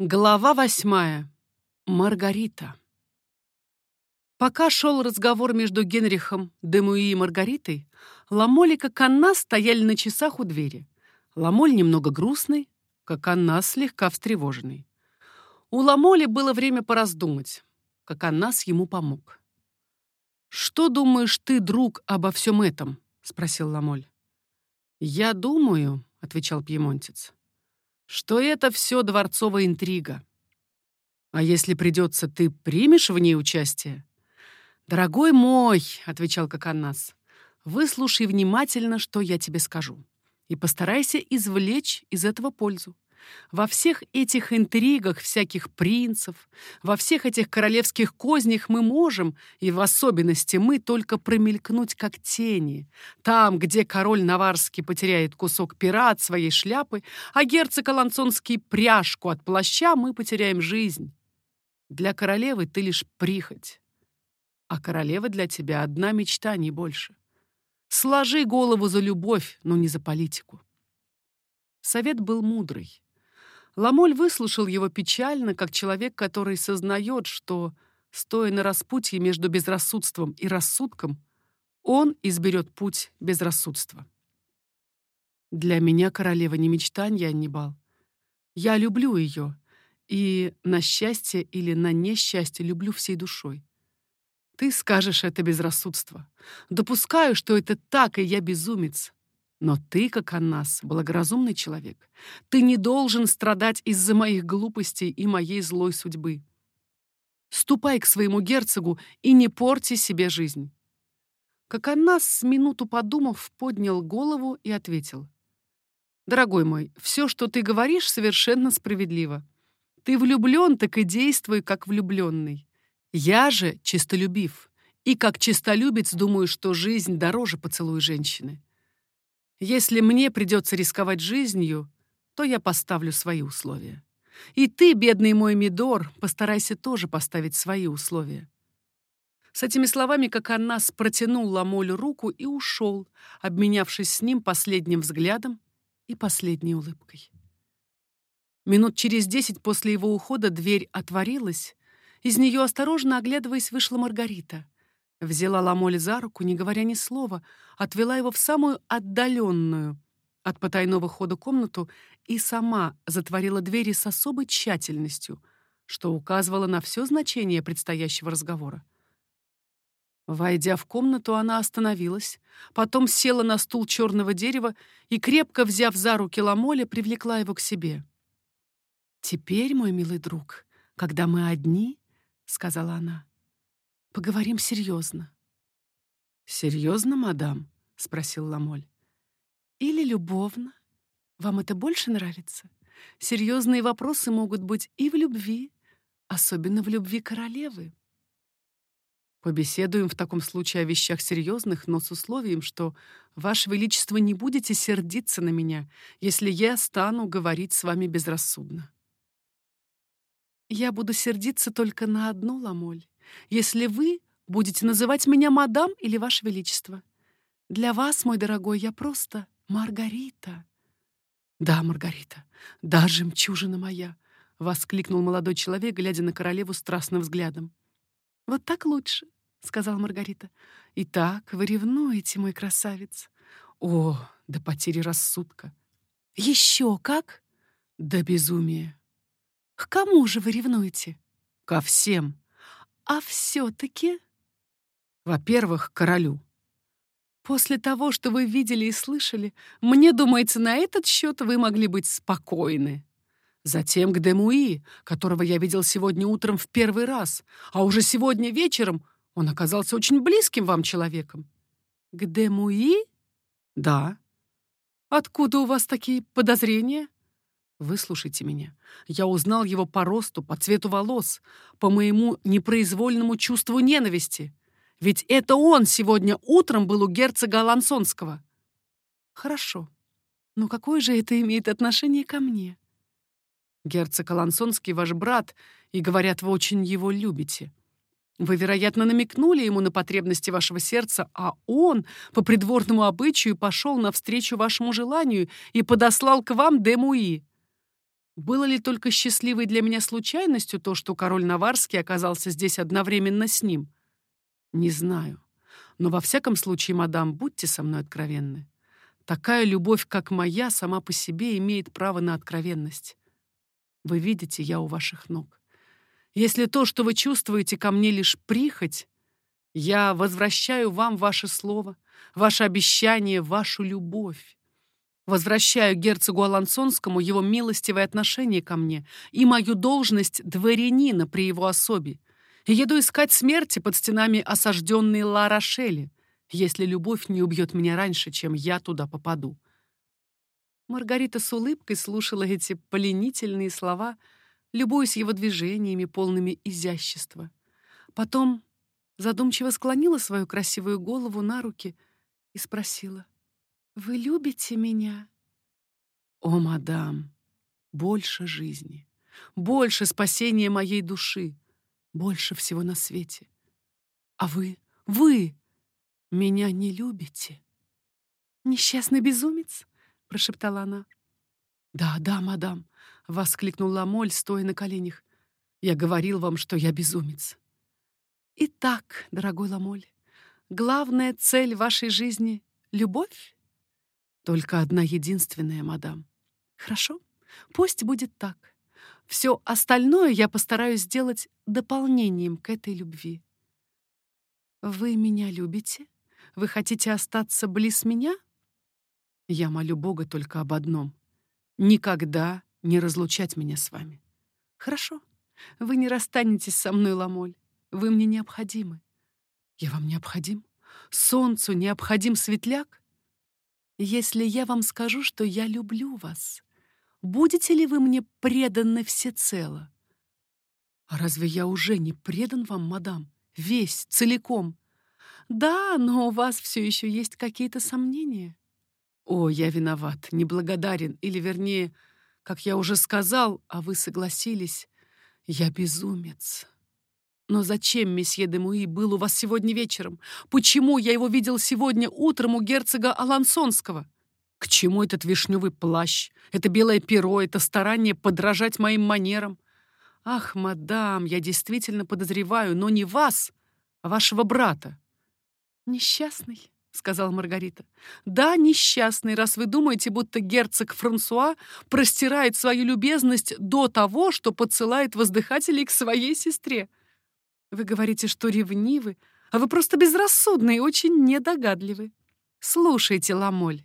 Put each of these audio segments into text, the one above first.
Глава восьмая. Маргарита. Пока шел разговор между Генрихом, Демуи и Маргаритой, Ламоль и Коканна стояли на часах у двери. Ламоль немного грустный, Коканна слегка встревоженный. У Ламоли было время пораздумать. Коканнас ему помог. «Что думаешь ты, друг, обо всем этом?» — спросил Ламоль. «Я думаю», — отвечал пьемонтец, что это все дворцовая интрига. А если придется, ты примешь в ней участие? Дорогой мой, отвечал Коканас, выслушай внимательно, что я тебе скажу, и постарайся извлечь из этого пользу. Во всех этих интригах всяких принцев, во всех этих королевских кознях мы можем, и в особенности мы, только промелькнуть как тени. Там, где король Наварский потеряет кусок пера от своей шляпы, а герцог Алансонский пряжку от плаща, мы потеряем жизнь. Для королевы ты лишь прихоть, а королева для тебя одна мечта, не больше. Сложи голову за любовь, но не за политику. Совет был мудрый. Ламоль выслушал его печально, как человек, который сознает, что, стоя на распутье между безрассудством и рассудком, он изберет путь безрассудства. Для меня королева не мечтанья, Аннибал. Я люблю ее, и на счастье или на несчастье люблю всей душой. Ты скажешь это безрассудство. Допускаю, что это так, и я безумец. Но ты, как Аннас, благоразумный человек. Ты не должен страдать из-за моих глупостей и моей злой судьбы. Ступай к своему герцогу и не порти себе жизнь. Как Аннас, с минуту подумав, поднял голову и ответил. «Дорогой мой, все, что ты говоришь, совершенно справедливо. Ты влюблен, так и действуй, как влюбленный. Я же чистолюбив, и как чистолюбец думаю, что жизнь дороже поцелуя женщины. Если мне придется рисковать жизнью, то я поставлю свои условия. И ты, бедный мой Мидор, постарайся тоже поставить свои условия. С этими словами, как Аннас протянул Ламолю руку и ушел, обменявшись с ним последним взглядом и последней улыбкой. Минут через десять после его ухода дверь отворилась, из нее, осторожно оглядываясь, вышла Маргарита. Взяла Ламоль за руку, не говоря ни слова, отвела его в самую отдаленную от потайного хода комнату и сама затворила двери с особой тщательностью, что указывало на все значение предстоящего разговора. Войдя в комнату, она остановилась, потом села на стул черного дерева и, крепко взяв за руки Ламоля, привлекла его к себе. «Теперь, мой милый друг, когда мы одни, — сказала она, — Поговорим серьезно. Серьезно, мадам? спросил Ламоль. Или любовно? Вам это больше нравится? Серьезные вопросы могут быть и в любви, особенно в любви королевы. Побеседуем в таком случае о вещах серьезных, но с условием, что Ваше Величество не будете сердиться на меня, если я стану говорить с вами безрассудно. Я буду сердиться только на одну, Ламоль если вы будете называть меня мадам или ваше величество. Для вас, мой дорогой, я просто Маргарита. Да, Маргарита, да, жемчужина моя, воскликнул молодой человек, глядя на королеву страстным взглядом. Вот так лучше, сказала Маргарита. Итак, вы ревнуете, мой красавец. О, до потери рассудка. Еще как? До безумия. К кому же вы ревнуете? Ко всем. А все-таки... Во-первых, королю. После того, что вы видели и слышали, мне думается, на этот счет вы могли быть спокойны. Затем к Демуи, которого я видел сегодня утром в первый раз, а уже сегодня вечером он оказался очень близким вам человеком. К Демуи? Да. Откуда у вас такие подозрения? Выслушайте меня. Я узнал его по росту, по цвету волос, по моему непроизвольному чувству ненависти. Ведь это он сегодня утром был у герцога Алансонского. Хорошо. Но какое же это имеет отношение ко мне? Герцог Алансонский ваш брат, и, говорят, вы очень его любите. Вы, вероятно, намекнули ему на потребности вашего сердца, а он, по придворному обычаю, пошел навстречу вашему желанию и подослал к вам Демуи. Было ли только счастливой для меня случайностью то, что король Наварский оказался здесь одновременно с ним? Не знаю. Но во всяком случае, мадам, будьте со мной откровенны. Такая любовь, как моя, сама по себе имеет право на откровенность. Вы видите, я у ваших ног. Если то, что вы чувствуете ко мне, лишь прихоть, я возвращаю вам ваше слово, ваше обещание, вашу любовь. Возвращаю герцогу Алансонскому его милостивое отношение ко мне и мою должность дворянина при его особе. Еду искать смерти под стенами осажденной Ла-Рошели, если любовь не убьет меня раньше, чем я туда попаду. Маргарита с улыбкой слушала эти поленительные слова, любуясь его движениями, полными изящества. Потом задумчиво склонила свою красивую голову на руки и спросила, «Вы любите меня?» «О, мадам, больше жизни, больше спасения моей души, больше всего на свете. А вы, вы меня не любите?» «Несчастный безумец?» — прошептала она. «Да, да, мадам», — воскликнул Ламоль, стоя на коленях. «Я говорил вам, что я безумец». «Итак, дорогой Ламоль, главная цель вашей жизни — любовь?» «Только одна единственная, мадам». «Хорошо, пусть будет так. Все остальное я постараюсь сделать дополнением к этой любви». «Вы меня любите? Вы хотите остаться близ меня?» Я молю Бога только об одном — никогда не разлучать меня с вами. Хорошо, вы не расстанетесь со мной, Ламоль. Вы мне необходимы. Я вам необходим? Солнцу необходим светляк? Если я вам скажу, что я люблю вас, будете ли вы мне преданы всецело? А разве я уже не предан вам, мадам? Весь, целиком. Да, но у вас все еще есть какие-то сомнения. «О, я виноват, неблагодарен, или, вернее, как я уже сказал, а вы согласились, я безумец». «Но зачем месье де Муи был у вас сегодня вечером? Почему я его видел сегодня утром у герцога Алансонского? К чему этот вишневый плащ, это белое перо, это старание подражать моим манерам? Ах, мадам, я действительно подозреваю, но не вас, а вашего брата». «Несчастный», — сказала Маргарита. «Да, несчастный, раз вы думаете, будто герцог Франсуа простирает свою любезность до того, что подсылает воздыхателей к своей сестре. Вы говорите, что ревнивы, а вы просто безрассудны и очень недогадливы. Слушайте, Ламоль,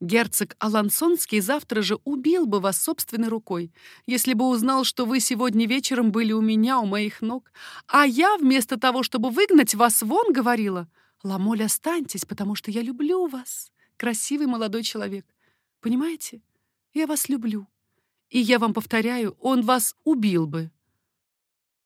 герцог Алансонский завтра же убил бы вас собственной рукой, если бы узнал, что вы сегодня вечером были у меня, у моих ног, а я вместо того, чтобы выгнать вас вон, говорила — Ламоль, останьтесь, потому что я люблю вас, красивый молодой человек. Понимаете? Я вас люблю. И я вам повторяю, он вас убил бы.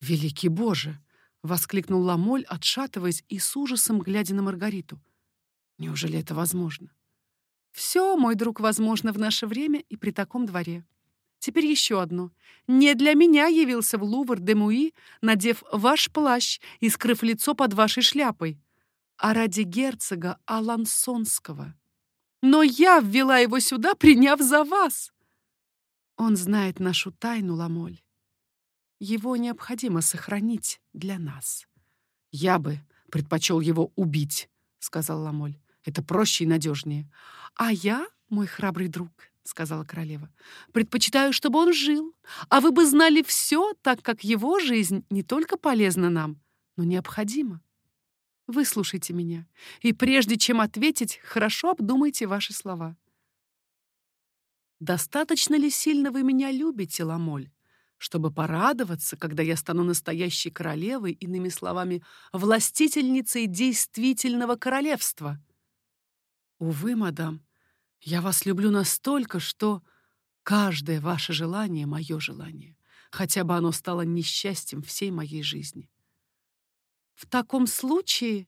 Великий Боже! Воскликнул Ламоль, отшатываясь и с ужасом глядя на Маргариту. Неужели это возможно? Все, мой друг, возможно в наше время и при таком дворе. Теперь еще одно. Не для меня явился в Лувр де Муи, надев ваш плащ и скрыв лицо под вашей шляпой а ради герцога Алансонского. Но я ввела его сюда, приняв за вас. Он знает нашу тайну, Ламоль. Его необходимо сохранить для нас. Я бы предпочел его убить, сказал Ламоль. Это проще и надежнее. А я, мой храбрый друг, сказала королева, предпочитаю, чтобы он жил, а вы бы знали все, так как его жизнь не только полезна нам, но необходима. Выслушайте меня, и прежде чем ответить, хорошо обдумайте ваши слова. Достаточно ли сильно вы меня любите, Ламоль, чтобы порадоваться, когда я стану настоящей королевой, иными словами, властительницей действительного королевства? Увы, мадам, я вас люблю настолько, что каждое ваше желание — мое желание, хотя бы оно стало несчастьем всей моей жизни. В таком случае,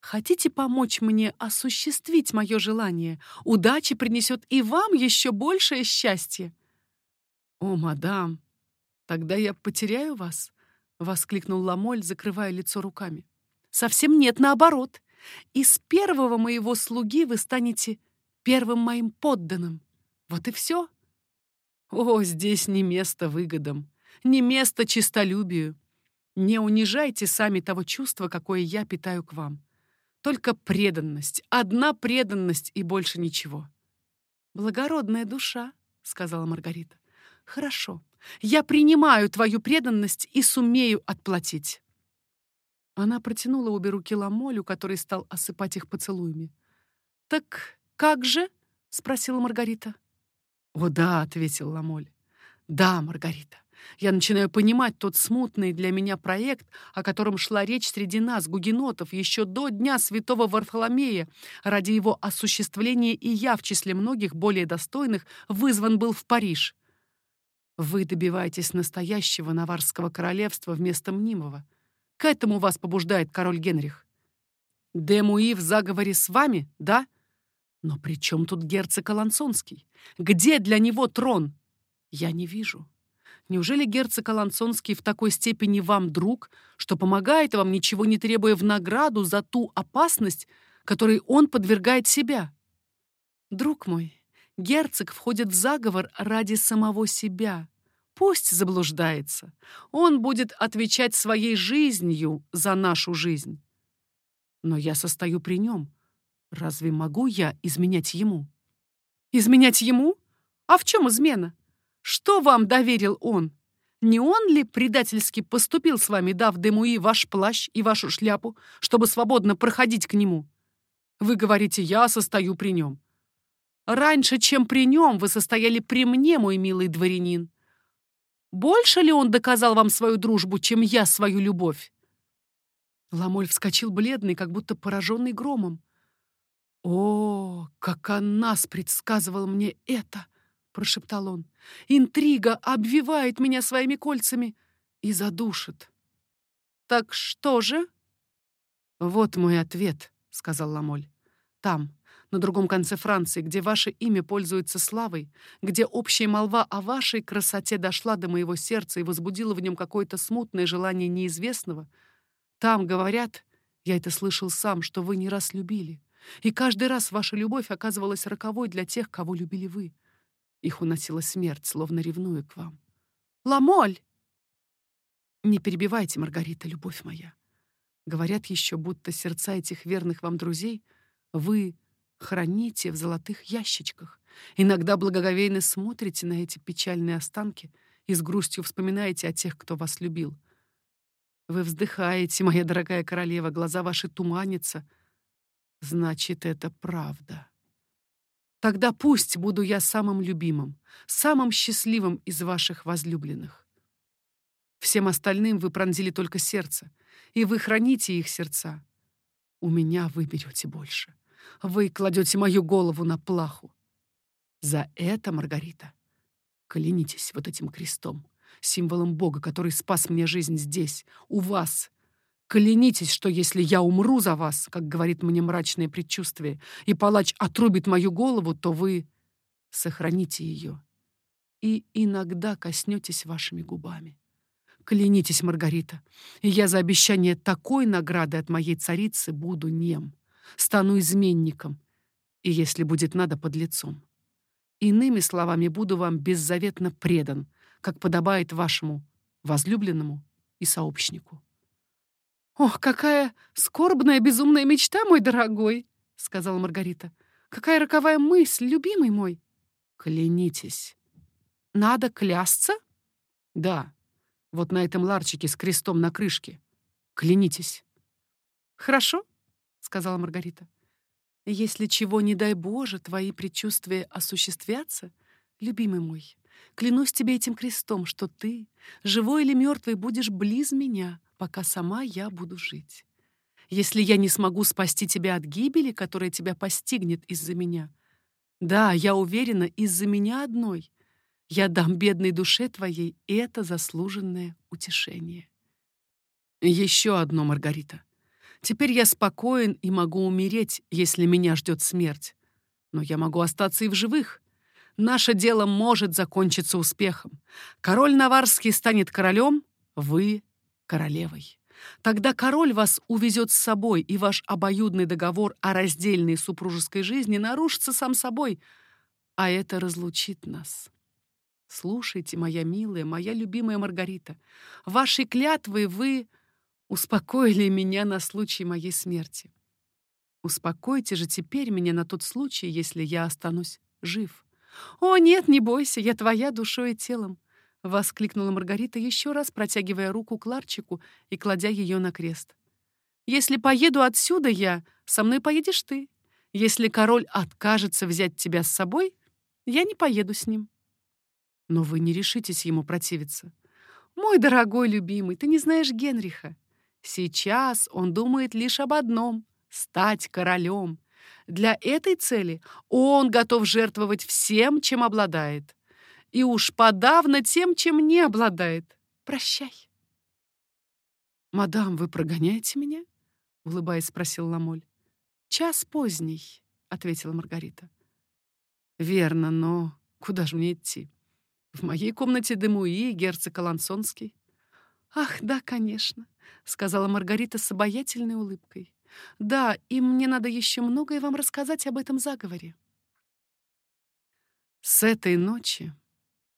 хотите помочь мне осуществить мое желание? Удача принесет и вам еще большее счастье. О, мадам, тогда я потеряю вас, воскликнул Ламоль, закрывая лицо руками. Совсем нет, наоборот. Из первого моего слуги вы станете первым моим подданным. Вот и все. О, здесь не место выгодам, не место чистолюбию. Не унижайте сами того чувства, какое я питаю к вам. Только преданность, одна преданность и больше ничего. «Благородная душа», — сказала Маргарита. «Хорошо, я принимаю твою преданность и сумею отплатить». Она протянула обе руки Ламолю, который стал осыпать их поцелуями. «Так как же?» — спросила Маргарита. «О да», — ответил Ламоль. «Да, Маргарита, я начинаю понимать тот смутный для меня проект, о котором шла речь среди нас, гугенотов, еще до Дня Святого Варфоломея. Ради его осуществления и я, в числе многих более достойных, вызван был в Париж. Вы добиваетесь настоящего Наварского королевства вместо мнимого. К этому вас побуждает король Генрих. Демуи в заговоре с вами, да? Но при чем тут герцог Алансонский? Где для него трон? Я не вижу. Неужели герцог Алансонский в такой степени вам друг, что помогает вам, ничего не требуя в награду за ту опасность, которой он подвергает себя? Друг мой, герцог входит в заговор ради самого себя. Пусть заблуждается. Он будет отвечать своей жизнью за нашу жизнь. Но я состою при нем. Разве могу я изменять ему? Изменять ему? А в чем измена? Что вам доверил он? Не он ли предательски поступил с вами, дав Демуи ваш плащ и вашу шляпу, чтобы свободно проходить к нему? Вы говорите, я состою при нем. Раньше, чем при нем, вы состояли при мне, мой милый дворянин. Больше ли он доказал вам свою дружбу, чем я свою любовь? Ламоль вскочил бледный, как будто пораженный громом. «О, как она предсказывал мне это!» прошептал он. «Интрига обвивает меня своими кольцами и задушит». «Так что же?» «Вот мой ответ», — сказал Ламоль. «Там, на другом конце Франции, где ваше имя пользуется славой, где общая молва о вашей красоте дошла до моего сердца и возбудила в нем какое-то смутное желание неизвестного, там говорят, я это слышал сам, что вы не раз любили, и каждый раз ваша любовь оказывалась роковой для тех, кого любили вы. Их уносила смерть, словно ревнуя к вам. «Ламоль!» «Не перебивайте, Маргарита, любовь моя. Говорят еще, будто сердца этих верных вам друзей вы храните в золотых ящичках. Иногда благоговейно смотрите на эти печальные останки и с грустью вспоминаете о тех, кто вас любил. Вы вздыхаете, моя дорогая королева, глаза ваши туманятся. Значит, это правда. Тогда пусть буду я самым любимым, самым счастливым из ваших возлюбленных. Всем остальным вы пронзили только сердце, и вы храните их сердца. У меня вы берете больше. Вы кладете мою голову на плаху. За это, Маргарита, клянитесь вот этим крестом, символом Бога, который спас мне жизнь здесь, у вас, Клянитесь, что если я умру за вас, как говорит мне мрачное предчувствие, и палач отрубит мою голову, то вы сохраните ее и иногда коснетесь вашими губами. Клянитесь, Маргарита, и я за обещание такой награды от моей царицы буду нем, стану изменником, и, если будет надо, под лицом. Иными словами, буду вам беззаветно предан, как подобает вашему возлюбленному и сообщнику. «Ох, какая скорбная безумная мечта, мой дорогой!» — сказала Маргарита. «Какая роковая мысль, любимый мой!» «Клянитесь!» «Надо клясться?» «Да, вот на этом ларчике с крестом на крышке. Клянитесь!» «Хорошо», — сказала Маргарита. «Если чего, не дай Боже, твои предчувствия осуществятся, любимый мой, клянусь тебе этим крестом, что ты, живой или мертвый, будешь близ меня, пока сама я буду жить. Если я не смогу спасти тебя от гибели, которая тебя постигнет из-за меня, да, я уверена, из-за меня одной, я дам бедной душе твоей это заслуженное утешение. Еще одно, Маргарита. Теперь я спокоен и могу умереть, если меня ждет смерть. Но я могу остаться и в живых. Наше дело может закончиться успехом. Король Наварский станет королем, вы королевой. Тогда король вас увезет с собой, и ваш обоюдный договор о раздельной супружеской жизни нарушится сам собой, а это разлучит нас. Слушайте, моя милая, моя любимая Маргарита, вашей клятвой вы успокоили меня на случай моей смерти. Успокойте же теперь меня на тот случай, если я останусь жив. О, нет, не бойся, я твоя душой и телом, воскликнула Маргарита еще раз, протягивая руку к Ларчику и кладя ее на крест. Если поеду отсюда я, со мной поедешь ты. Если король откажется взять тебя с собой, я не поеду с ним. Но вы не решитесь ему противиться. Мой дорогой любимый, ты не знаешь Генриха. Сейчас он думает лишь об одном — стать королем. Для этой цели он готов жертвовать всем, чем обладает. И уж подавно тем, чем не обладает. Прощай. «Мадам, вы прогоняете меня?» — улыбаясь, спросил Ламоль. «Час поздний», — ответила Маргарита. «Верно, но куда же мне идти? В моей комнате Демуи, герцог Алансонский. Ах, да, конечно, сказала Маргарита с обаятельной улыбкой. Да, и мне надо еще многое вам рассказать об этом заговоре. С этой ночи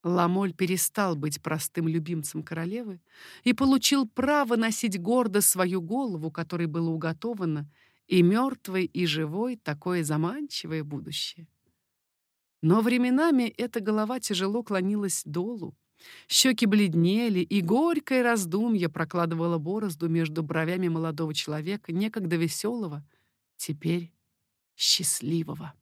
Ламоль перестал быть простым любимцем королевы и получил право носить гордо свою голову, которой было уготовано и мертвой, и живой такое заманчивое будущее. Но временами эта голова тяжело клонилась долу, щеки бледнели, и горькое раздумье прокладывало борозду между бровями молодого человека, некогда веселого, теперь счастливого.